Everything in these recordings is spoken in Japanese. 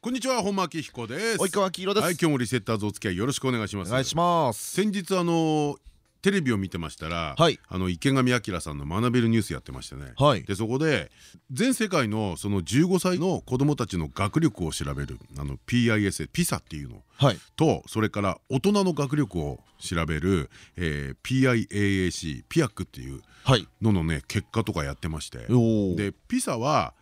こんにちは本間明彦です。及川黄色です。はい今日もリセッターズお付き合いよろしくお願いします。お願いします。先日あのテレビを見てましたら、はい。あの池上彰さんの学べるニュースやってましてね、はい。でそこで全世界のその15歳の子どもたちの学力を調べるあの PISA ピサっていうの。はい。とそれから大人の学力を調べる、えー PIAAC ピアックっていうはい。ののね結果とかやってまして。でピサは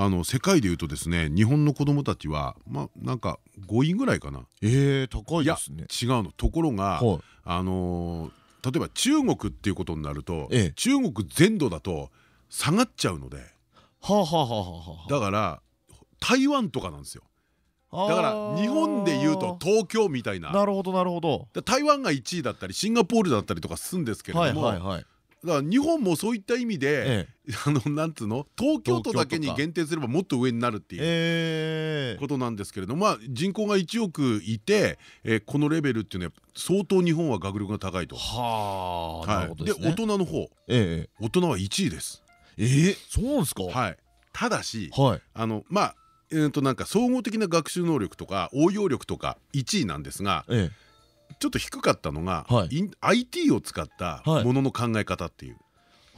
あの世界でいうとですね日本の子どもたちはまあなんか5位ぐらいかな。えー、高いですね。違うの。ところが、はいあのー例えば中国っていうことになると、ええ。中国全土だと下がっちゃうので。はあはあはあはあはだから台湾とかなんですよ。あだから日本でいうと東京みたいな。なるほどなるほど。だ台湾が1位だったりシンガポールだったりとかするんですけれはいども、だから日本もそういった意味で、ええ。あのなんつうの？東京都だけに限定すればもっと上になるっていう。えーことなんですけれども、まあ、人口が1億いて、えーこのレベルっていうのは相当日本は学力が高いと。はあなるほどで大人の方。え大人は1位です。ええ？ーそうなんですか？はい、ただしはい。あのまあえーとなんか総合的な学習能力とか応用力とか1位なんですがえちょっと低かったのが、はい。IT を使ったはい。ものの考え方っていう。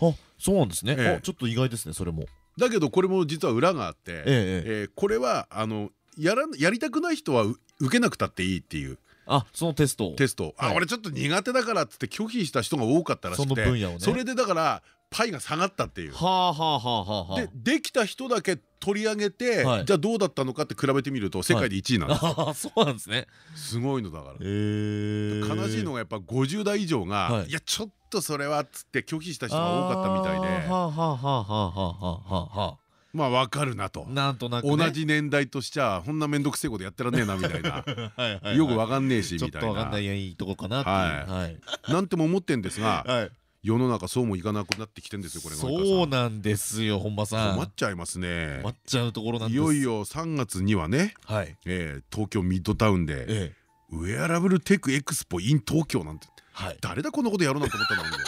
えあそうなんですね。ええ。あちょっと意外ですねそれも。だけどこれも実は裏があって、ええこれはあのやらやりたくない人はう受けなくたっていいっていう。あそのテストを。テスト、あはい。俺ちょっと苦手だからっつって拒否した人が多かったらしくてその分野をね。それでだからパイが下がったっていう。はあはあはあはあはあ。でできた人だけ取り上げて、はい。じゃあどうだったのかって比べてみると世界で1位なんです、あ あそうなんですね。すごいのだから。え悲しいのがやっぱ50代以上が、はい。い、やちょっとそれはっつって拒否した人が多かったみたいで。はあはあはあはあはあはあはまあわかるなと。あ。なんとなくね。同じ年代としちゃこんな面倒くせえことやってらんねえなみたいな。はいはいはいよくわかんねえしちょっみたいな。とわかんないいいとこかなってははい。なんても思ってんですがはい世の中そうもいかなくなってきてんですよこれがそうなんですよ本間さん。困っちゃいますね。困っちゃうところなんです。いよいよ3月にはね、はい。えー東京ミッドタウンでええ。ウェアラブルテックエクスポ in 東京なんてはい。誰だこんなことやろうなんて思ったんだもんね。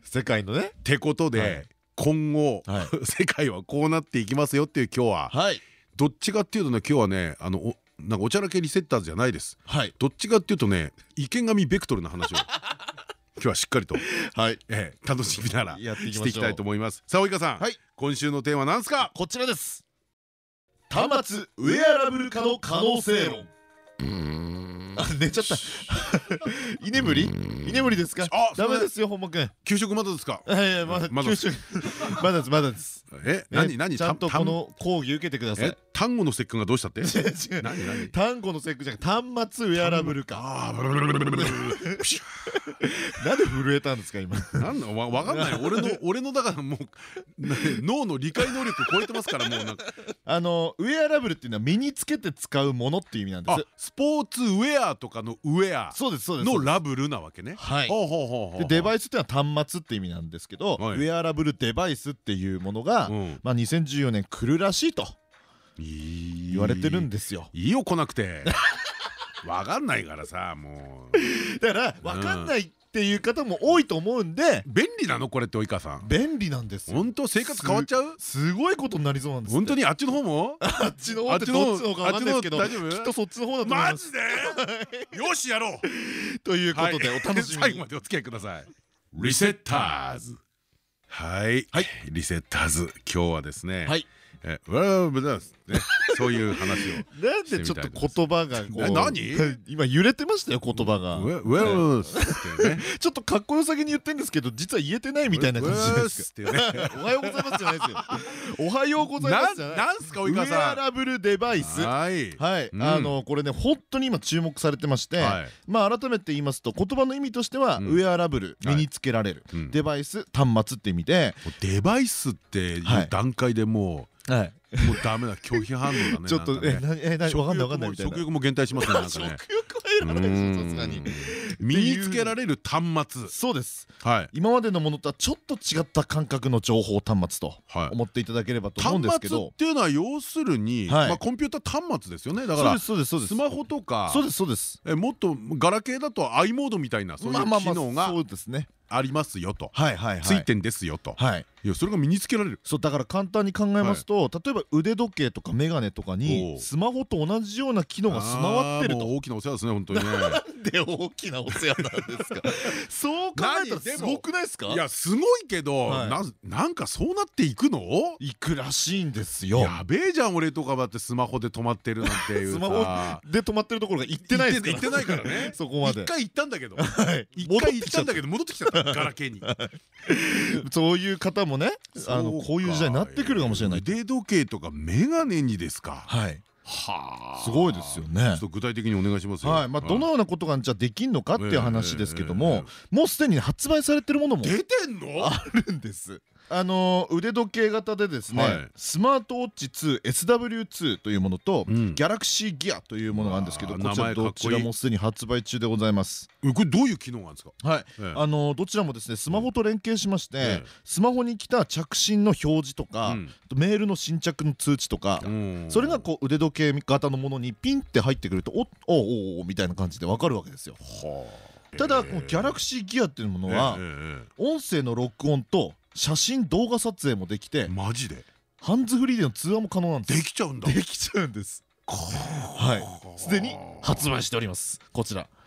世界のね。ってことで、はい。今後、はい。世界はこうなっていきますよっていう今日は。はい。どっちかっていうとね今日はねあのおなんかおちゃらけリセッターズじゃないです。はい。どっちかっていうとね池上ベクトルの話を 今日はしっかりと、はいえー楽しみながらやっていきたいと思います。さあ及川さん、はい。今週のテーマなんすか？こちらです。端末ウェアラブル化の可能性論。あ寝ちゃった。居眠り？居眠りですか？あダメですよ本間くん。給食まだですか？はいはいまだまだ九州まだです まだです。えね何何？ちゃんとたこの講義受けてください。え単語の節句がどうしたって？違う違う。何何？単語のセックじゃな端末ウェアラブル化ああブルブルブルブルブル。プシュなんで震えたんですか今？なんだわわかんない俺の俺のだからもうな脳の理解能力超えてますからもうなんか。あのウェアラブルっていうのは身につけて使うものっていう意味なんであすスポーツウェアとかのウェア。そうですそうです。のラブルなわけね。はい。ほうほうほうほうでデバイスっていうのは端末って意味なんですけど、はい。ウェアラブルデバイスっていうものが、うん。まあ、2014年来るらしいと言言われてるんですよ。いいよ来なくて。わかんないからさもう。だから分かんないっていう方も多いと思うんで。便利なのこれって及川さん。便利なんですよ。本当生活変わっちゃう？すごいことになりそうなんです本当にあっちの方も？あっちの方ってどっちの方か分かんないですけどあっちの方大丈夫？きっとそっちの方だと思いまマすジで？よしやろう。ということでお楽しみに。最後までお付き合いください。リセッターズ。はい。はい。リセッターズ。今日はですねはいえわあぶだす。ね。そういう話を なんでちょっと言葉がえ何？今揺れてましたよ言葉が。ちょっとかっこよさげに言ってるんですけど実は言えてないみたいな感じです。おはようございますじゃないですよ。おはようございますじゃない。なんすかウェ及川さん。アラブルデバイス。はい。はい、うん。あのこれね本当に今注目されてまして、はい。まあ改めて言いますと言葉の意味としては、うん。ウェアラブルはい身につけられる、うんデバイス端末って意味で、デバイスって段階でもうはい。もうダメだ拒否反応だね ちょっとえなんかね。なえなわかんないわかんないみたいな。食欲も減退しますねなんか 食ね欲はいらないですよさすがに。うん身につけられる端末。そうです。はい。今までのものとはちょっと違った感覚の情報端末とはい。思っていただければと思うんですけど。端末っていうのは要するにはい。まあコンピューター端末ですよね。だからそうですそうですそうです。スマホとかそうですそうです。えもっとガラケーだと i モードみたいなそういう機能がそうですねありますよと。はいはいはい。ついてんですよと。はい。いやそれが身につけられる。そうだから簡単に考えますと、例えば腕時計とか眼鏡とかおにう。スマホと同じような機能が備わってると。大きなお世話ですね本当にね。で大きなお世話なんですか？そう考えたらすごくないですか？いやすごいけどはい。ななんかそうなっていくの？いくらしいんですよ。やべえじゃん俺とかだってスマホで止まってるなんていうさ。スマホで止まってるところが行ってないですから。行ってないからね。そこまで。一回行ったんだけど。はい。一回行ったんだけど戻ってきちゃったガラケーに。そういう方もねあのこういう時代になってくるかもしれない。腕時計とか眼鏡にですか？はい。はあ。すごいですよね。具体的にお願いしますよ。はい。まあどのようなことがじゃあできんのかっていう話ですけどもえ。もうすでに発売されてるものも出てんの？あるんです。あのー腕時計型でですね、はい。スマートウォッチ 2SW2 というものと、うん。ギャラクシーギアというものがあるんですけどこちらどちらもすでに発売中でございます。えこれどういう機能があるんですか？はい、ええ。あのーどちらもですねスマホと連携しまして、ええ。スマホに来た着信の表示とか、メールの新着の通知とか、うん。それがこう腕時計型のものにピンって入ってくるとおおおおみたいな感じでわかるわけですよ。はあ。ただこのギャラクシーギアっていうものは、音声の録音と写真動画撮影もできてえマジで？ハンズフリーでの通話も可能なんです。できちゃうんだ。できちゃうんです。はい。すでに発売しております。こちら。ええ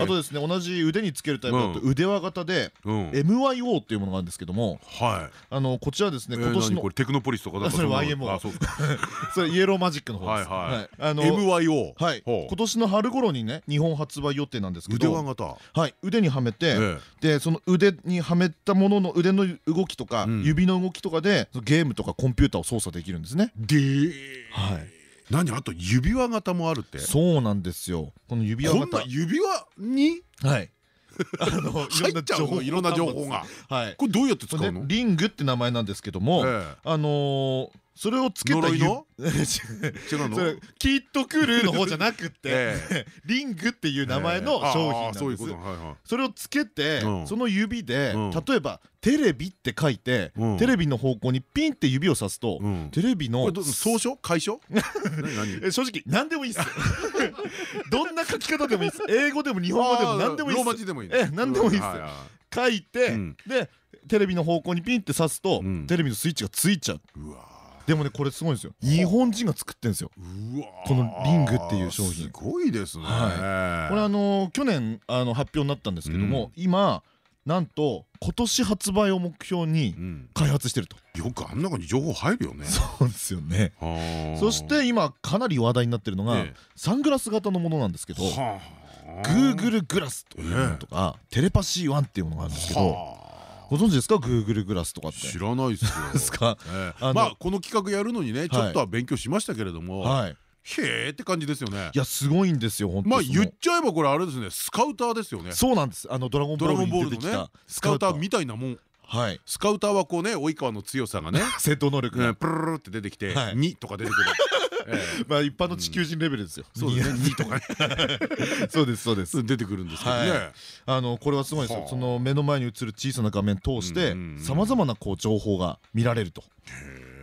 あとですね同じ腕につけるタイプだとうん。腕輪型でうん。MYO っていうものがあるんですけどもはい。あのこちらですねえ今年の何これテクノポリスとかなんか それ YMO あ それイエローマジックの方です。はいはい。あの MYO はい。今年の春頃にね日本発売予定なんですけど。腕輪型。はい。腕にはめてえでその腕にはめたものの腕の動きとかうん。指の動きとかでゲームとかコンピューターを操作できるんですね。えではい何？あと指輪型もあるって？そうなんですよ。この指輪こんな型指輪に？はい。あの入っちゃうのいろんな情報が。はい。これどうやって使そうれのねリングって名前なんですけどもえ。あのーそれをつけた呪いの？違うの？れキットクルーの方じゃなくってえ リングっていう名前のええ。商品なんです。それをつけてうん。その指でうん。例えばテレビって書いてうん。テレビの方向にピンって指をさすとうん。テレビの総書解書何？何？え正直何でもいいっす。どんな書き方でもいいっす。英語でも日本語でも何でもいいっローマす字でもいいえ何でもいいっす。書いてうん。でテレビの方向にピンって刺すとうん。テレビのスイッチがついちゃう。うわでもねこれすごいんですよ。日本人が作ってんですよ。このリングっていう商品。すごいですね。はこれあのー去年あの発表になったんですけども今なんと今年発売を目標にうん。開発してると。よくあん中に情報入るよね。そうですよね。はあ。そして今かなり話題になってるのがええ。サングラス型のものなんですけどはあ。Google グラスというものとかテレパシーワンっていうものがあるんですけどはあご存知ですか？Google グラスとかって。知らないっすよ。ですか？まあこの企画やるのにねちょっとは勉強しましたけれどもはい。へえって感じですよね。いやすごいんですよ本当まあ言っちゃえばこれあれですねスカウターですよね。そうなんです。あのドラゴンボールに出てきたスカウターみたいなもん。はい。スカウターはこうね及川の強さがね。戦闘能力プルルルって出てきてはい。2とか出てくる。ええまあ一般の地球人レベルですよ。そうですね。2とかね。そうですそうです。出てくるんですけどね。はい。あのこれはすごいですよ。はあ。その目の前に映る小さな画面通してさまざまなこう情報が見られると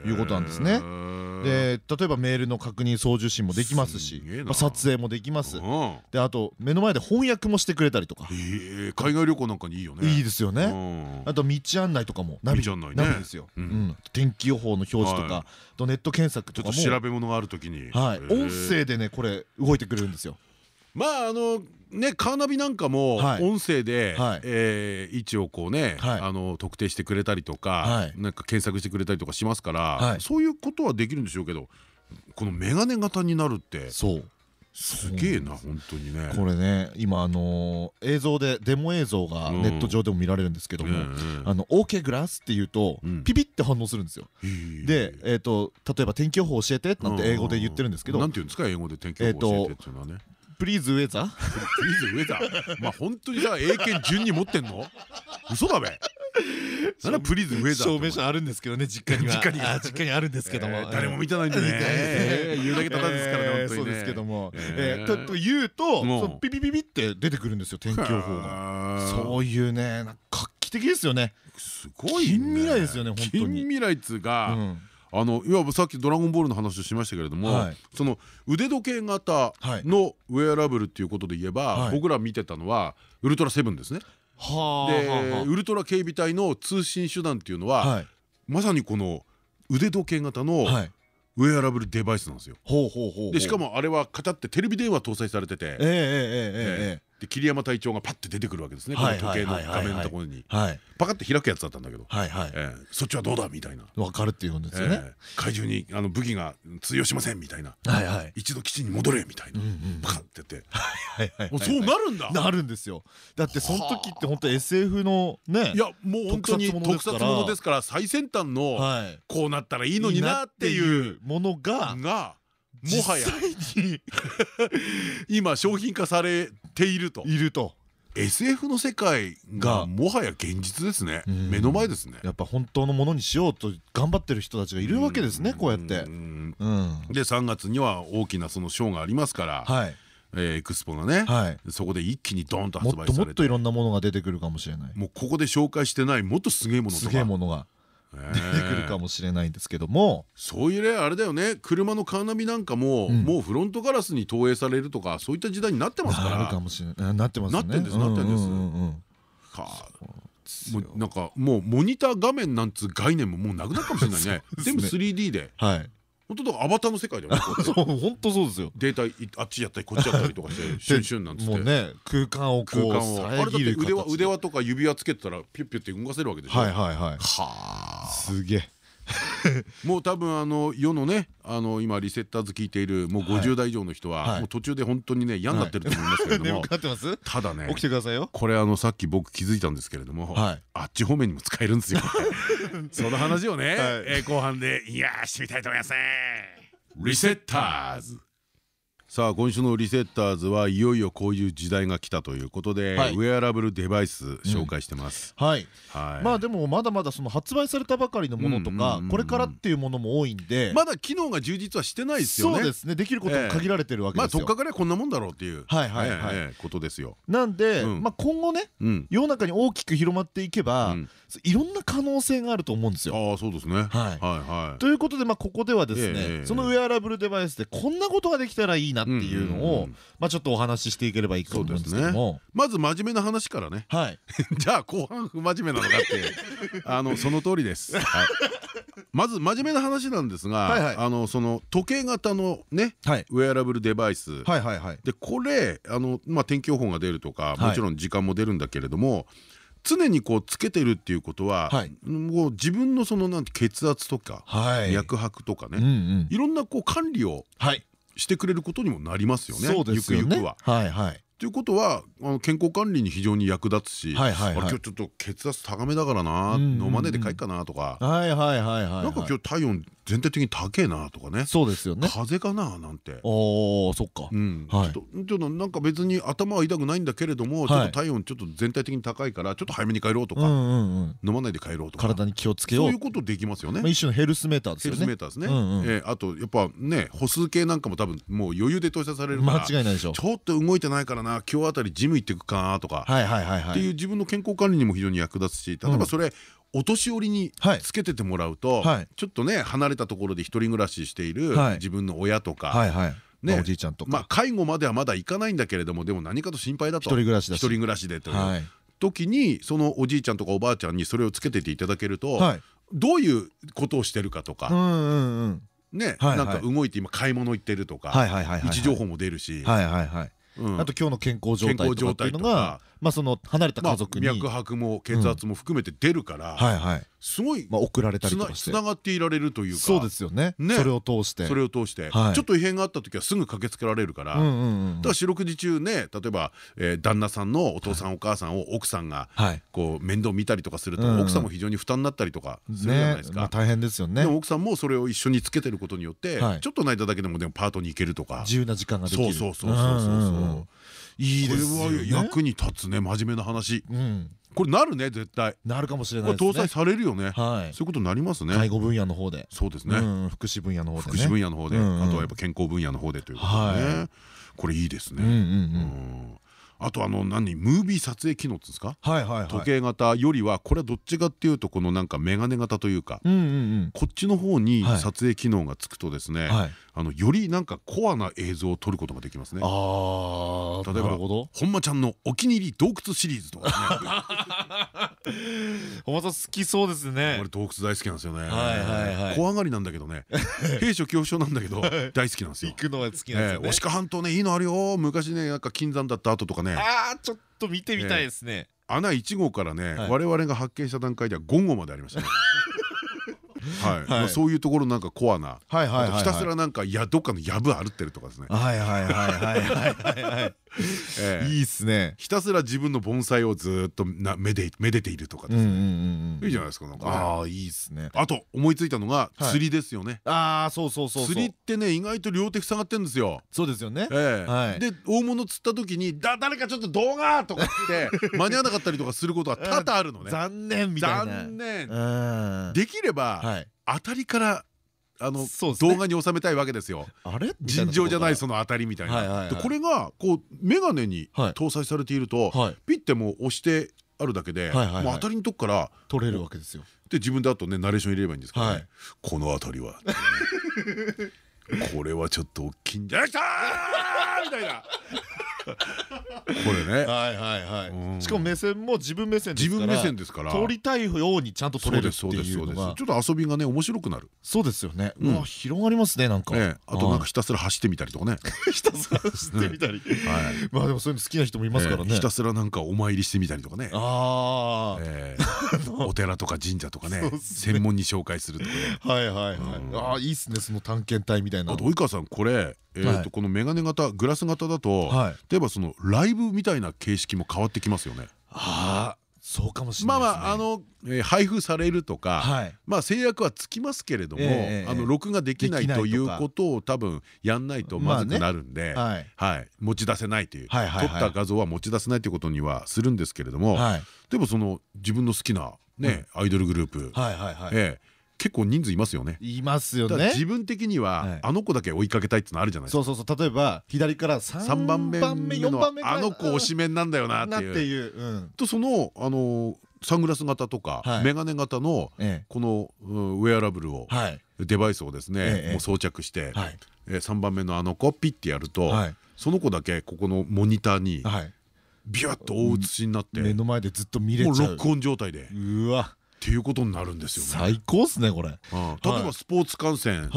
いうことなんですね。で例えばメールの確認送受信もできますし撮影もできます。うん。であと目の前で翻訳もしてくれたりとか。海外旅行なんかにいいよね。いいですよね。ねあと道案内とかもナビですよ、天気予報の表示とはい。か、ネット検索ちょとかも。っと調べ物があるときに。はい、音声でねこれ動いてくれるんですよ。まああのねカーナビなんかもはい。音声ではい。えー位置をこうねはい。あの特定してくれたりとはかい。なんか検索してくれたりとかしますかはい。らそういうことはできるんでしょうけどこのメガネ型になるってそう。すげえな本当にね。これね今あのー映像でデモ映像がネット上でも見られるんですけども、あの OK グラスって言うと、うん。ピピって反応するんですよ。で、えー、と例えば天気予報教えてなんて英語で言ってるんですけど、なんていうんですか英語で天気予報教えてっていうのはねプリーズウェザー？プリーズウェザー？まあ本当にさ英検順に持ってんの？嘘だべ。なんだプリーズウェザー証明書あるんですけどね実家には。実家にあ実家にあるんですけども、えー誰も見てないんでね。えー言うだけただですからねそうですけども、とと言うともう。そのピピピピって出てくるんですよ天気予報が。がそういうねなんか画期的ですよね。すごいね。近未来ですよね本当に。近未来っつううがんあのいわばさっき「ドラゴンボール」の話をしましたけれども、はい、その腕時計型のウェアラブルっていうことで言えば、はい、僕ら見てたのはウルトラセブンですね。でウルトラ警備隊の通信手段っていうのは、はい、まさにこの腕時計型の、はい。ウェアラブルデバイスなんですよ。でしかもあれはカチャってテレビ電話搭載されててで桐山隊長がパッて出てくるわけですね。このはい時計の画面のところに。パカッて開くやつだったんだけど、そっちはどうだみたいな。わかるっていうんですよね。ええ。怪獣にあの武器が通用しませんみたいな。はいはい。一度基地に戻れみたいな。パカッてやって。そうなるんだ。なるんですよ。だってその時って本当 SF のねいやもう本当に特撮特ものですから最先端のはい。こうなったらいいのになっていうものががもはや。実際に。今商品化されていると。いると。SF の世界ががもはや現実ですね。うん。目の前ですね。やっぱ本当のものにしようと頑張ってる人たちがいるわけですねこうやって。んうん。で3月には大きなそのショーがありますからはい。えーエクスポがねはい。そこで一気にドーンともっともっ発売されて。といろんなものが出てくるかもしれない。もうここで紹介してないもっとすげえものとすかげえものが出出てくるかもしれないんですけども。そういうねあれだよね。車のカーナビなんかも、うん。もうフロントガラスに投影されるとかそういった時代になってますから。なるかもしれない。なってますね。なってんですなってんです。か。もうなんかもうモニター画面なんつう概念ももうなくなるかもしれないね。全部 3D で。はい本当だからアバターの世界だよね 本当そうですよ。データいあっちやったりこっちやったりとかして シュンシュンなんつって。もうね空間をこう空間を。あれだって遮る腕輪形で腕輪とか指輪つけてたらピュッピュって動かせるわけでしょ？はいはいはい。はあ。すげえ もう多分あの世のねあの今リセッターズ聞いているもう50代以上の人ははい。もう途中で本当にね嫌になってると思いますけれど眠もくなってます？ただね起きてくださいよ。これあのさっき僕気づいたんですけれども、はい。あっち方面にも使えるんですよ。その話をね、はい。えー後半でいやーしてみたいと思いますね。リセッターズさあ今週のリセッターズはいよいよこういう時代が来たということで、はい。ウェアラブルデバイス紹介してます、はい。はい。まあでもまだまだその発売されたばかりのものとかうんうんうん。うんこれからっていうものも多いんで。まだ機能が充実はしてないですよね。そうですね。できることも限られてるわけまあですよ。とっかかりはこんなもんだろうっていう。はいはいはい。ええええことですよ。なんでうん。まあ今後ねうん。世の中に大きく広まっていけばうん。いろんな可能性があると思うんですよ。ああそうですね。はい。はいということでまあここではですええねそのウェアラブルデバイスでこんなことができたらいいなっていうのをまあちょっとお話ししていければいいかと思うんですけども。まず真面目な話からね。はい。じゃあ後半不真面目なのかって あのその通りです。はい。まず真面目な話なんですが、あのその時計型のねはい。ウェアラブルデバイス。でこれあのまあ天気予報が出るとか、はい。もちろん時間も出るんだけれども。常にこうつけてるっていうことは、はい。もう自分のそのなんて血圧とか、はい。脈拍とかね、うんうん。いろんなこう管理をはいしてくれることにもなりますよね。ゆくゆくは。はいはいということはあの健康管理に非常に役立つし、今日ちょっと血圧高めだからな、飲まねえで帰っかなとか、はいはいはいはいなんか今日体温全体的に高えなとかね。そうですよね。風邪かななんて。おーそっか。うん、はい。ちょっとなんか別に頭は痛くないんだけれども、い。ちょっと体温ちょっと全体的に高いからちょっと早めに帰ろうとか、飲まないで帰ろうとか。体に気をつけよう。そういうことできますよね。まあ。一種のヘルスメーターですヘルスメーターですね。えーあとやっぱね歩数計なんかも多分もう余裕で投射されるか間ら違いないでしょちょっと動いてないからな今日あたりジム行ってくかなとか、っていう自分の健康管理にも非常に役立つし例えばそれ、お年寄りにはいつけててもらうと、はい。ちょっとね離れたところで一人暮らししているはい。自分の親とか、はいはい。ね。まあおじいちゃんとか。まあ介護まではまだ行かないんだけれどもでも何かと心配だと。一人暮らしだし。一人暮らしでというはい。時にそのおじいちゃんとかおばあちゃんにそれをつけてていただけると、はい。どういうことをしてるかとか、うんうんうん。ね、なんか動いて今買い物行ってるとか、位置情報も出るし、はいはいはい。うんあと今日の健康状態とかっていうのがまあその離れたまあ家族に。脈拍も血圧も含めて出るから、はいはい。すごいまあ送られたりとかして。つながっていられるというか。そうですよね。ね。それを通して。それを通して、はい。ちょっと異変があった時はすぐ駆けつけられるから、だから四六時中ね例えば、えー旦那さんのお父さんお母さんを奥さんがはい。こう面倒見たりとかすると、奥さんも非常に負担になったりとかするじゃないですか。大変ですよね。でも奥さんもそれを一緒につけてることによって、はい。ちょっとの間だけでもでもパートに行けるとか。自由な時間ができる。そうそうそうそうそういいですよこれはね役に立つね真面目な話。うん。これなるね絶対。なるかもしれないですね。搭載されるよね。はい。そういうことになりますね。介護分野の方で。そうですね。うん福祉分野の方でね。福祉分野の方で。あとはやっぱ健康分野の方でということではねこれいいですね。うんうんうん。うんあとあの何ムービー撮影機能ですか？時計型よりはこれはどっちかっていうとこのなんかメガネ型というかこっちの方にはい。撮影機能がつくとですねはい。あのよりなんかコアな映像を撮ることができますね。ああ例えば本間ちゃんのお気に入り洞窟シリーズとかね。本間さん好きそうですね。俺洞窟大好きなんですよね。怖がりなんだけどね。兵所恐怖症なんだけど大好きなんですよ。行くのが好きなんですよね。ええ押川半島ねいいのあるよ。昔ねなんか金山だった後とかねああちょっと見てみたいですね。穴1号からねはい。我々が発見した段階では5号までありましたね。はい。そういうところなんかコアなはいはいはいはい。あとひたすらなんかやどっかの藪歩ってるとかですね。はいはいはいはいはいはい。はい ええ。いいっすね。ひたすら自分の盆栽をずーっとなめでめでているとかですね。いいじゃないですかなんかね。ああいいっすね。あと思いついたのがはい。釣りですよね。ああそうそうそう釣りってね意外と両手塞がってんですよ。そうですよね。で大物釣った時に「だ誰かちょっと動画!」とか言って 間に合わなかったりとかすることは多々あるのね。残念みたいな。残念。うん。できればはい。当たりからあの動画に収めたいわけですよ。あれ？尋常じゃないそその当たりみたいな。これがこう眼鏡にはい。搭載されているとはい。ピッてもう押してあるだけでもう当たりのとこから取れるわけですよ。で自分であとねナレーション入れればいいんですけどこの辺りは。これはちょっと大きいんじゃないかみたいな。これね。はいはいはうん。いしかも目線も自分目線ですから自分目線ですから。通りたいようにちゃんとそうです取れるってそうですそうですいうのがちょっと遊びがね面白くなる。そうですよね。広がりますねなんか。ええ。あとなんかひたすら走ってみたりとかね。ひたすらしてみたり。はいまあでもそういうの好きな人もいますからね。ええ。ひたすらなんかお参りしてみたりとかね。ああええ。お寺とか神社とかね。専門に紹介するとかね。はいはいはい。うん。ああいいっすねその探検隊みたいな。あと及川さんこれこのメガネ型グラス型だとはい。例えばそのライブみたいな形式も変わってきますよね。ああそうかもしれまあないですね。まああのえー配布されるとかはい。まあ制約はつきますけれども、あの録画できないということを多分やんないとまずくなるんで、はい。はい、持ち出せないという、撮った画像は持ち出せないということにはするんですけれども、はいでもその自分の好きなね、アイドルグループ、はい。はいはいええ結構人数いますよね。いますよね。自分的には、はい。あの子だけ追いかけたいってのあるじゃないですか。そうそうそう。例えば左から3 3番目4のあの子推しメンなんだよななっていう。とそのあのサングラス型とか、はい。メガネ型のえこの、うんウェアラブルをデバイスをですね、ええもう装着して、はい。えー3番目のあの子ピッてやると、はい。その子だけここのモニターにはい。ビュッと大写しになって、目の前でずっと見れちゃう。もうロックオン状態で。っうわていうことになるんですよね。最高っすねこれ。うん。例えばスポーツ観戦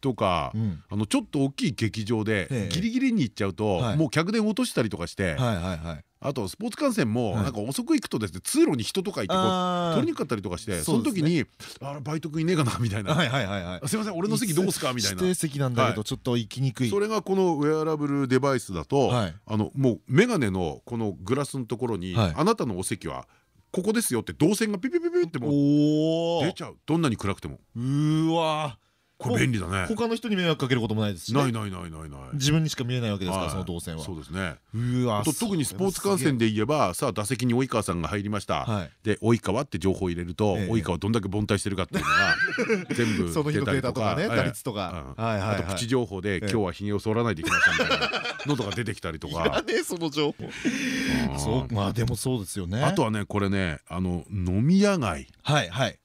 とか、うん。あのちょっと大きい劇場でええ。ギリギリに行っちゃうと、はい。もう客電落としたりとかして、あとスポーツ観戦もはい。なんか遅く行くとですね通路に人とかいて取りにくかったりとかしてその時に「あらバイト君いねえかな」みたいな。はいはいはいはい「すいません俺の席どうすか?」みたいな。指定席なんだけはい。どちょっと行きにくい。それがこのウェアラブルデバイスだと、はい。あのもう眼鏡のこのグラスのところに、はい。あなたのお席はここですよって動線がピピピピってもう出ちゃう。どんなに暗くても。うーわこれ便利だね。他の人に迷惑かけることもないですしね。ないないないないない。自分にしか見えないわけですからはい。その動線は。そうですね。うーわ特にスポーツ観戦で言えばさあ打席に及川さんが入りました、はい。で及川って情報を入れると、ええ。及川どんだけ凡退してるかっていうのが 全部その日のデータとかね打率とか。あとプチ情報で、え今日はひげを剃らないといけませんみたいなのとか。出てきたりとかその情報。うん。そうまあでもそうですよね。あとはねこれねあの飲み屋街はいはい。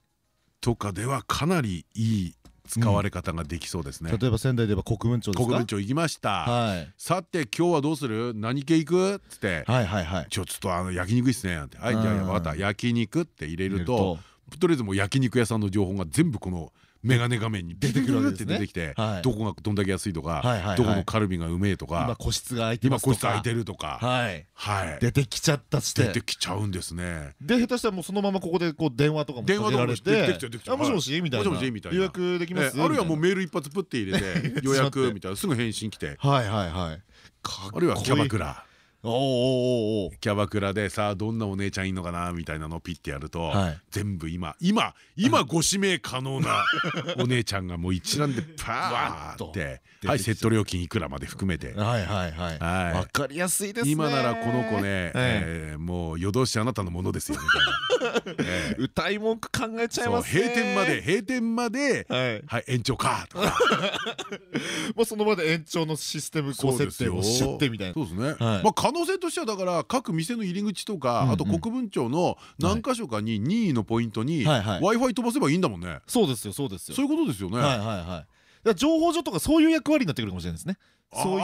とかではかなりいい使われ方ができそうですね、例えば仙台で言えば国分町ですか？国分町行きました、はい。さて今日はどうする？何系行く？っつって。はいはいはい。ちょっとあの焼肉いいっすね。なんて。はいじゃあうん。分かった。焼肉って入れると入れると。とりあえずもう焼肉屋さんの情報が全部このメガネ画面に出てくるわけ出てきて はい。どこがどんだけ安いとかどこのカルビがうめえとか今個室が空いてますとか。今個室空いてるとか。はい。はい。出てきちゃったし出て。てきちゃうんですね。で下手したらもうそのままここでこう電話とかも電話とかもかけられできちゃうできちゃうあもしもしみたいな。予約できます？えあるいはもうみメール一発プッて入れて 予約みたいな。すぐ返信来て。はいはいはい。あるいはキャバクラおーおキャバクラでさあどんなお姉ちゃんいんのかなみたいなのをピッてやると、はい。全部今今今ご指名可能な お姉ちゃんがもう一覧でパーって「はいセット料金いくら」まで含めて。はいはいはい。はい。わかりやすいですね。今ならこの子ね、ええ。ーもう夜通しあなたのものですよみたいな、えー歌い文句考えちゃいますね。閉店まで閉店まではい。はい延長かとか。もうその場で延長のシステムこう設定をしちゃってみたいな。そうですね、はい。まあ可能性としてはだから各店の入り口とかあと国分町の何箇所かに任意のポイントに w i f i 飛ばせばいいんだもんね。そうですよそうですよ。そういうことですよね。はいはいはい。情報所とかそういう役割になってくるかもしれないですね。そういう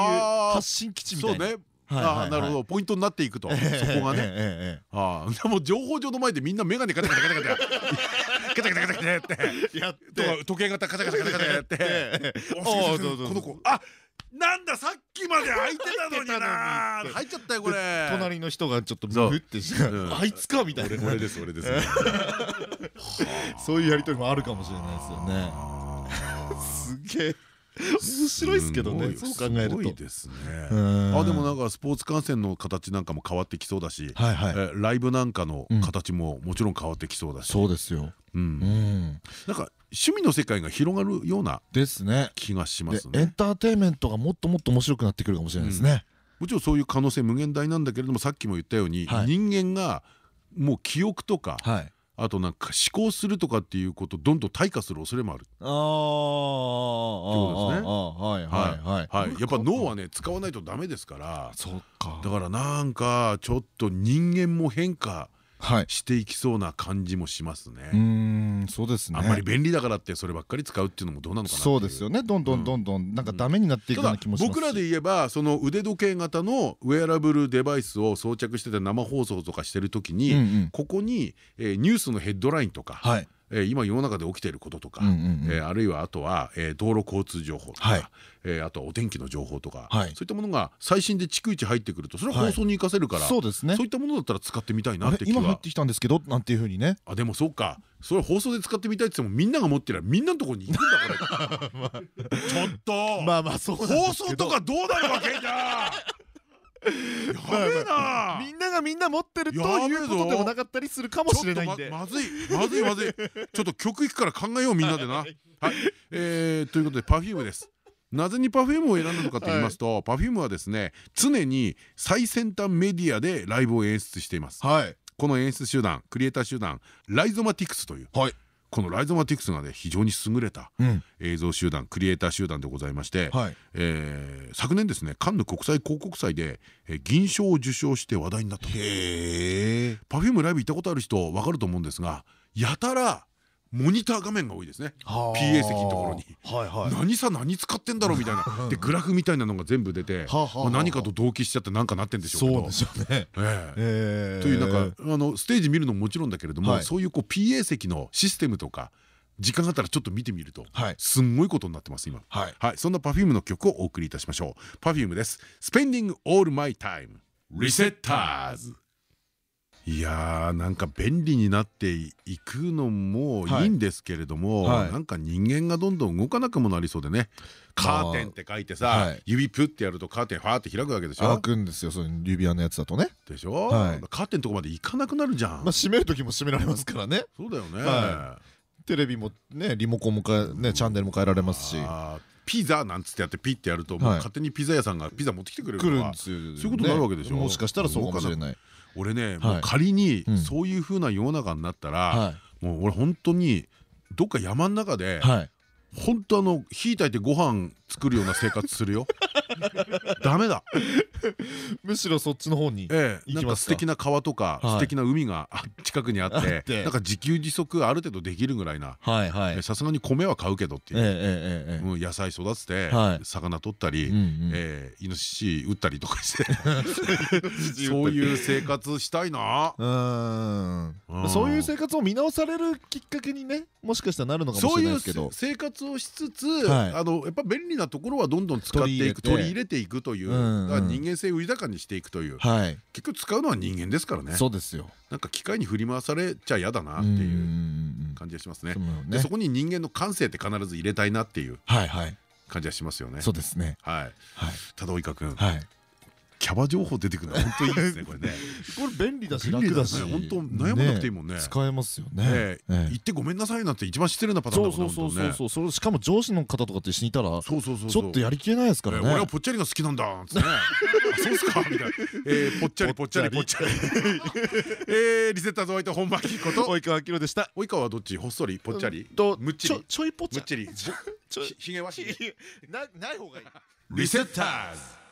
発信基地みたいな。ああなるほど。ポイントになっていくと。そこがね。ああも情報所の前でみんな眼鏡カタカタカタカタカタカタカタってやっカ時計型カタカタカタカタカってこの子あっなんださっきまで空いてたのにな。入っちゃったよこれ。隣の人がちょっとそう。ムフってしてう。ん。あいつかみたいな。俺俺です俺です。そういうやりとりもあるかもしれないですよね。すげえ。面白いですけどね。そう考えると。あでもなんかスポーツ観戦の形なんかも変わってきそうだしライブなんかの形ももちろん変わってきそうだし。そうですよ。なんか趣味の世界が広がるようなですね。気がしまですエンねターテインメントがもっともっと面白くなってくるかもしれないですね。もちろんそういう可能性無限大なんだけれどもさっきも言ったようにはい。人間がもう記憶とかはい。あとなんか思考するとかっていうことどんどん退化する恐れもある。あーあはいはいはい。はい。やっぱ脳はね使わないとダメですからそうか。だからなんかちょっと人間も変化はいしていきそうな感じもしますね。んそうですね。あんまり便利だからってそればっかり使うっていうのもどうなのかなそうですよね。どんどんどんどんなんかダメになっていくような気もします。僕らで言えばその腕時計型のウェアラブルデバイスを装着してて生放送とかしてる時にん。ここにえーニュースのヘッドラインとかはいえー今世の中で起きていることとかえーあるいはあとはえー道路交通情報とはい。かえーあとはお天気の情報とかはい。そういったものが最新で逐一入ってくるとそれは放送に生かせるからそうですね。そういったものだったら使ってみたいなって気は。今入ってきたんですけどなんていうふうにね。あでもそうか。それ放送で使ってみたいって言ってもみんなが持ってりゃみんなのところに行くんだこれ ちょっと。まあまあそう放送とかどうなるわけじゃやべえな。みんながみんな持ってるということでもなかったりするかもしれないんで。ちょっとままずいまずいまずい。ちょっと曲いくから考えようみんなでな。はい。えーということで Perfume です。なぜに Perfume を選んだのかと言いますと Perfume はですね常に最先端メディアでライブを演出しています。はい。この演出集団クリエイター集団ライゾマティクスというはいこのライゾマティクスがね非常に優れたうん。映像集団クリエイター集団でございまして、はい。えー昨年ですねカンヌ国際広告祭で、えー銀賞を受賞して話題になったへえ Perfume ライブ行ったことある人分かると思うんですがやたらモニター画面が多いですね。PA 席のところに。何さ何使ってんだろうみたいな。でグラフみたいなのが全部出て何かと同期しちゃって何かなってんでしょうけど。というなんかあのステージ見るのももちろんだけれども、はい。そういうこう PA 席のシステムとか時間があったらちょっと見てみると、はい。すんごいことになってます今。はい。はい、そんな Perfume の曲をお送りいたしましょう。Perfume です。Spending All My Time. Resetters いやーなんか便利になっていくのもいいんですけれども、はい。なんか人間がどんどん動かなくもなりそうでね。カーテンって書いてさ、はい。指プッてやるとカーテンファーって開くわけでしょ？開くんですよそういう指輪のやつだとね。でしょ、はい。カーテンとこまで行かなくなるじゃん、まあ閉める時も閉められますからね。そうだよね、はテレビもねリモコンもかねチャンネルも変えられますし。ピザなんつってやってピッてやるともうはい。勝手にピザ屋さんがピザ持ってきてくれるから。んですよそういうことになるわけでしょ？ねもしかしたらそうかもしれない俺ね、はい。もう仮にうん。そういう風な世の中になったら、はもう俺本当にどっか山の中で、い。はい本当あの火焚いてご飯作るような生活するよ ダメだ。むしろそっちの方にええ、なんか素敵な川とかはい。素敵な海があ近くにあってて。なんか自給自足ある程度できるぐらいな。はいはい。えさすがに米は買うけどっていう、野菜育ててはい。魚取ったりイノシシ撃ったりとかして。そういう生活したいな。そういう生活を見直されるきっかけにねもしかしたらなるのかもしそういうれないですけど。生活をしつつ、はい。あのやっぱ便利なところはどんどん使っていく。取り取り入れていくという、う人間性を豊かにしていくという、はい。結局使うのは人間ですからね。そうですよ。なんか機械に振り回されちゃ嫌だなっていううん感じがしますね。でそこに人間の感性って必ず入れたいなっていう感じがしますよね。そうですね。はい。はい。ただ及川君はいキャバ情報出てくるの本当いいですねこれね。これ便利だし楽だし。本当悩まなくていいもんね。使えますよね。言ってごめんなさいなんて一番失礼なパターンだもんねそうそうそうしかも上司の方とかと一緒にいたらそうそうそうちょっとやりきれないですからね。俺はぽっちゃりが好きなんだっつってね。そうっすかみたいな。ぽっちゃりぽっちゃりぽっちゃり。リセッターズお相手本間明こと。及川明でした。及川はどっち？ほっそりぽっちゃり。むっちり。ちょいぽっちゃり。ひげはない方がいい。リセッターズ